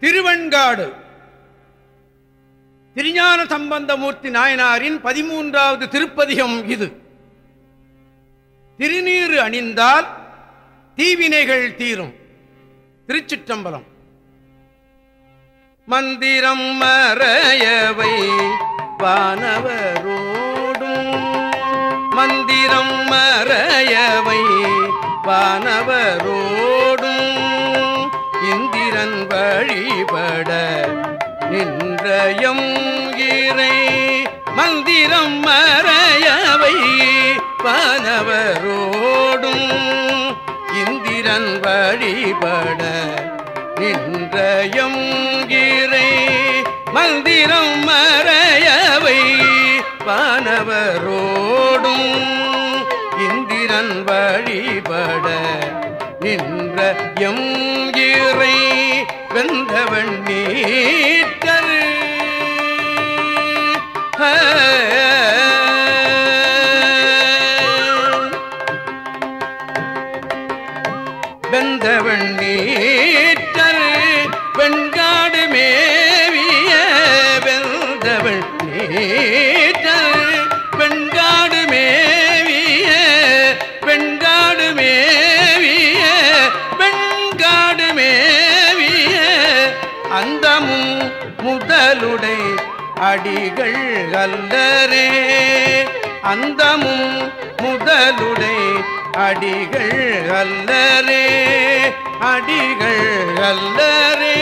திருவெண்காடு. திருஞான சம்பந்தமூர்த்தி நாயனாரின் பதிமூன்றாவது திருப்பதிகம் இது. திருநீறு அணிந்தால் தீவினைகள் தீரும். திருச்சிற்றம்பலம். மந்திரம் மறையவை வானவரோடும் மந்திரம் மறையவை வானவரோடும் நின்றயம் இறை மந்திரம் மறையவை வானவரோடும் இந்திரன் வழிபட நின்றயம் இறை மந்திரம் மறையவை வானவரோடும் இந்திரன் வழிபட நின்ற எம் இறை வெந்தவன் நீட்டர் அடிகள் அல்லரே அந்தமும் முதலுடை அடிகள் அல்லரே அடிகள் அல்லரே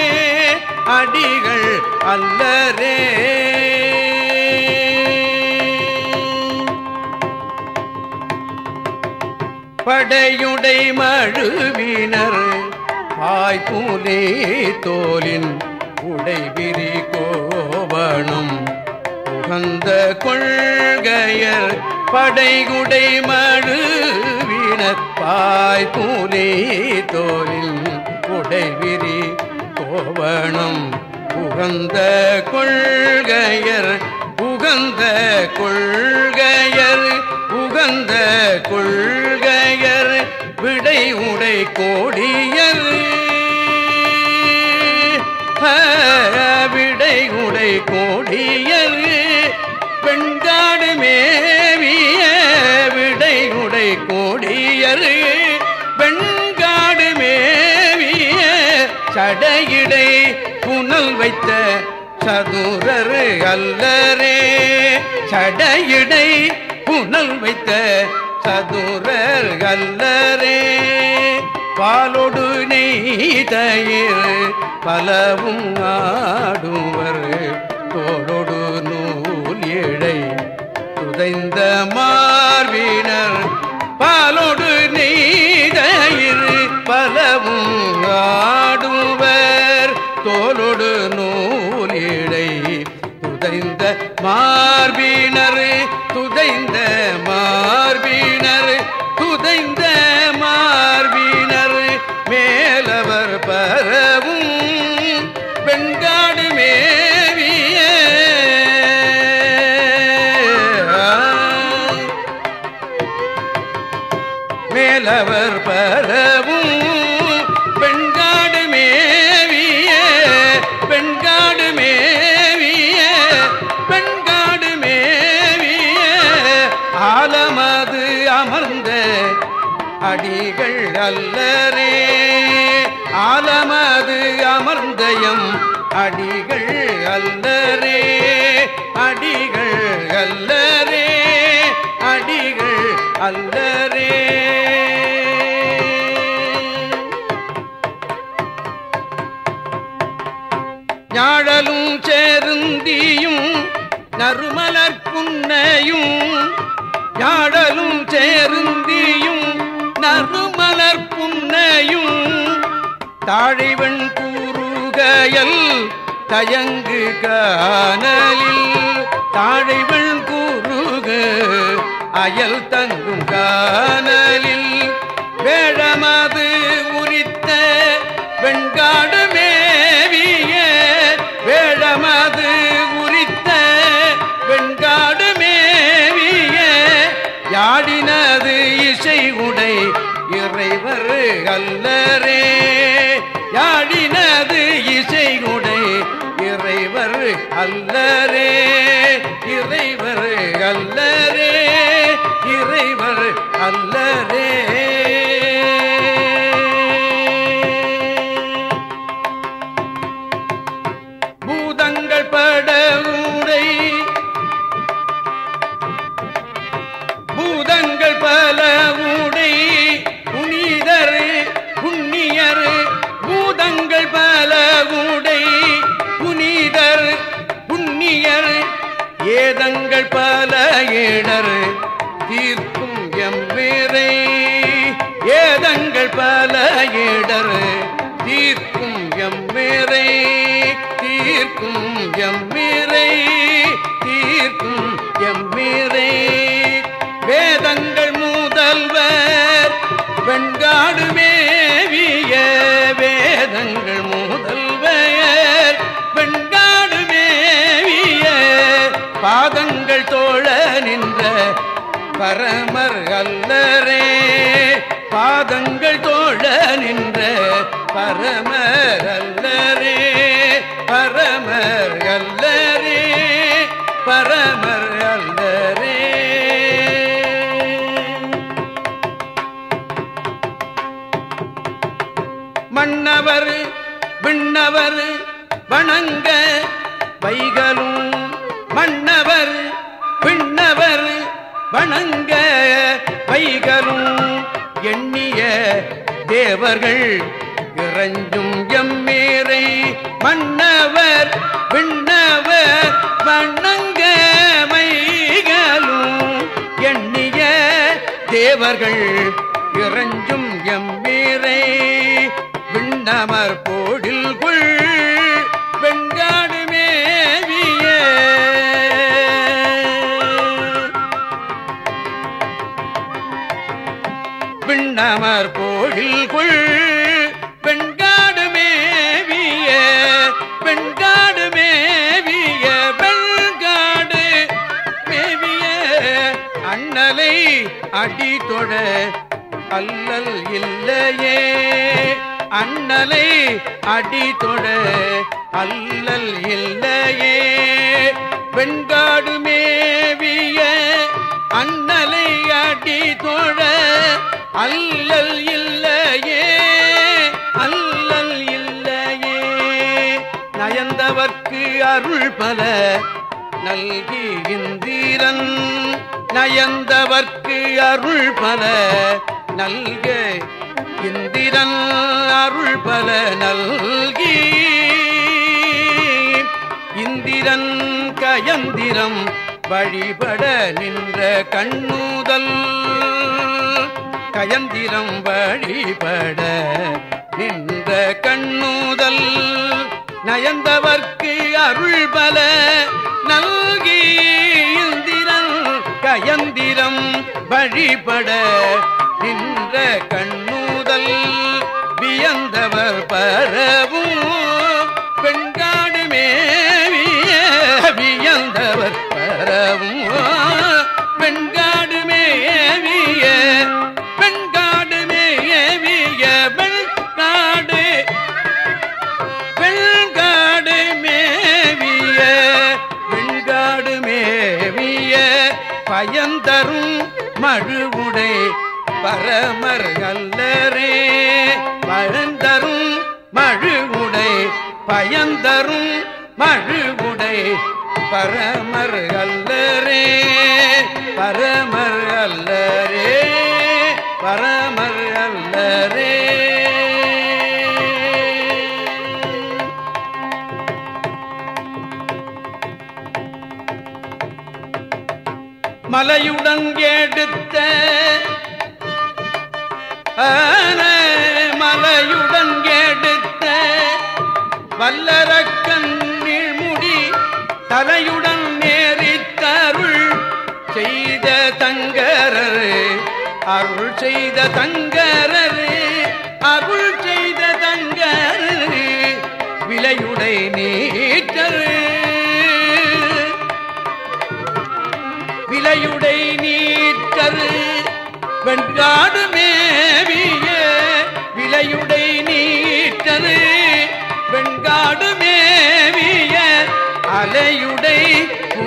அடிகள் அல்லரே படையுடை மழுவினர் பாய்பூலே தோலின் உடை விரிகோ காணும் உகந்த கொள்கையர் படைகுடை மழுவினர் பாய்பூலே தோலின் உடைவிரி கோவணம் உகந்த கொள்கையர் உகந்த கொள்கையர் உகந்த கொள்கையர் சடையிடை புனல் வைத்த சதுரர் அல்லரே. சடையிடை புனல் வைத்த சதுரர் அல்லரே. பாலொடு நெய்தயிர் பலவும் ஆடுவர். தோளொடு நூல் ஏழை துதைந்த மார்பினர் மார்பினர் துதைந்த மார்பினர் துதைந்த மார்பினர் மேலவர் பரவும் வெண்காடு மேவிய. மேலவர் பரவும் அடிகள் அல்லரே ஆலமது அமர்ந்தயம் அடிகள் அல்லரே அடிகள் அல்லரே அடிகள் அல்லரே தாழிவன் கூறுகையல் தயங்கு காணலில் தாழிவன் கூறுக அயல் தங்கும் காணலில் அல்லரே பரமர் அல்லரே பாதங்கள் தோழ நின்ற பரமர் அல்லரே பரமர் அல்லரே பரமர் அல்லரே. மன்னவர் விண்ணவர் வணங்க வைகளும் வணங்க வைகளும் எண்ணிய தேவர்கள் இறஞ்சும் எம்மேரை மன்னவர் விண்ணவர் வணங்க வைகளும் எண்ணிய தேவர்கள் இறஞ்சும் எம்மேரை விண்ணமர் போ அடி தொழ அல்லல் இல்லையே. அண்ணலை அடி தொழ அல்லல் இல்லையே. வெண்காடு மேவிய அண்ணலை அடி தொழ அல்லல் இல்லையே. அல்லல் இல்லையே. நயந்தவர்க்கு அருள் பல நல்கி இந்திரன் நயந்தவர்க்கு அருள் பல நல்க இந்திரன் அருள் பல நல்கி இந்திரன் கயந்திரம் வழிபட நின்ற கண்ணுதல். கயந்திரம் வழிபட நின்ற கண்ணுதல். நயந்தவர்க்கு அருள் பல வழிபட நின்ற கண்ணுதல் வியந்தவர் பர பரமர் அல்லரே பரமர் அல்லரே பரமர் அல்லரே மலையுடன் எடுத்த மலையுடன் எடுத்த வல்லரக்கன் தலையுடன் நேரித்தருள் செய்த தங்கரரு அருள் செய்த தங்கரரு அருள் செய்த தங்கரே விலையுடை நீற்றரு விலையுடை நீற்றரு வெண்காடு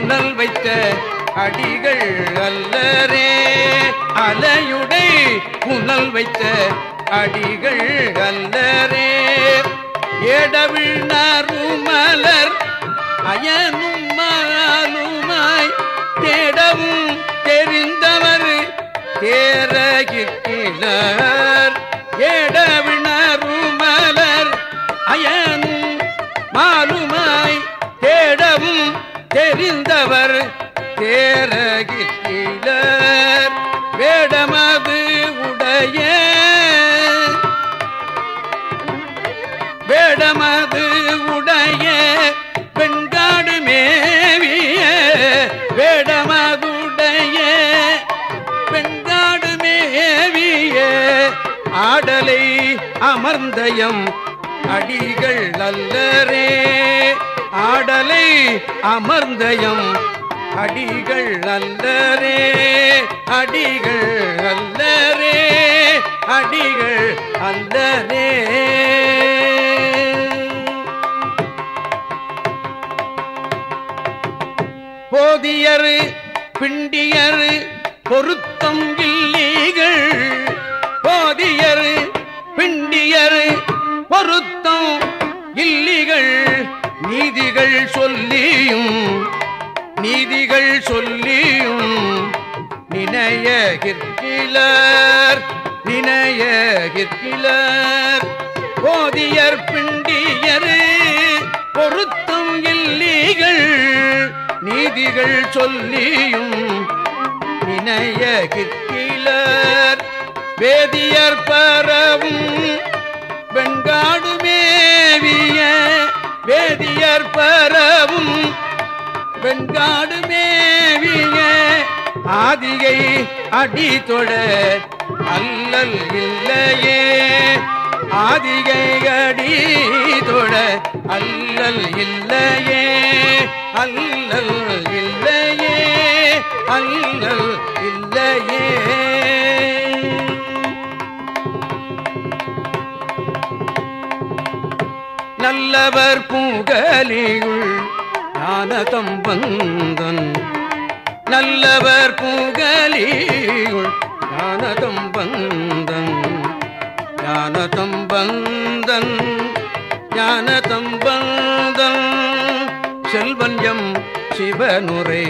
புனல் வைத்த அடிகள் அல்லரே அலையுடை புனல் வைத்த அடிகள் அல்லரே ஏடவிழ் நறுமலர் அயனும் மாலுமாய் தேடவும் தெரிந்தவர் தேரகிற்கிலர் ஆடலை அமர்ந்தயம் அடிகள் அல்லரே ஆடலை அமர்ந்தயம் அடிகள் அல்லரே அடிகள் அல்லரே அடிகள் அல்லரே போதியரு பிண்டியரு பொருத்தம் இல்லீகள். போதியர் பிண்டியர் பொருத்தம் இல்லிகள் நீதிகள் சொல்லியும் நீதிகள் சொல்லியும் நினைய கிற்கிலர் நினைய கிற்கிலர். போதியர் பிண்டியர் பொருத்தம் இல்லிகள் நீதிகள் சொல்லியும் நினைய கிற்கிலர். வேதியர் பரவும் வெண்காடு மேவிய வேதியர் பரவும் வெண்காடு மேவிய ஆதியை அடி தொட அல்லல் இல்லையே. ஆதிகை அடி தொட அல்லல் இல்லையே. அல்லல் இல்லையே. அல்ல நல்லவர் பூங்கலியுள் ஞானதம் வந்தன் நல்லவர் பூங்கலியுள் ஞானதம் வந்தன் ஞானதம் வந்தன் ஞானதம் வந்தன் செல்வன்யம் சிவனுரை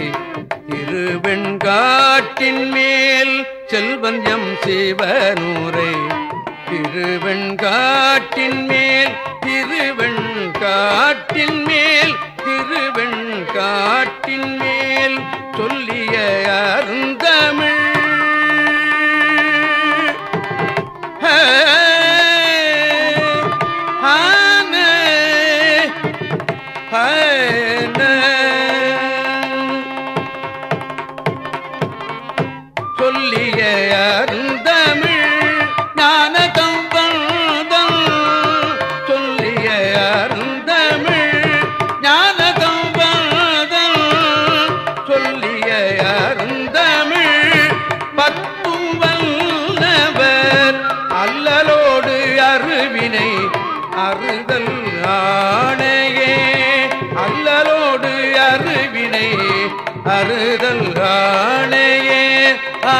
திருவெண்காட்டின் மேல் செல்வன்யம் சிவனுரை திருவெண்காட்டின் மேல் திருவெண் காட்டின் மேல் திருவெண் காட்டின் மேல் சொல்லிய அருந்தமிழ்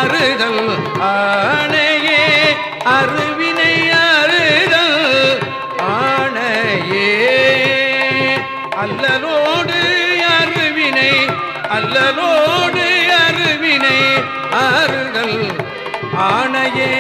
அருதல் ஆணையே அருவினை அருதல் ஆணையே. அல்லலோடு அருவினை அல்லலோடு அருவினை அருதல் ஆணையே.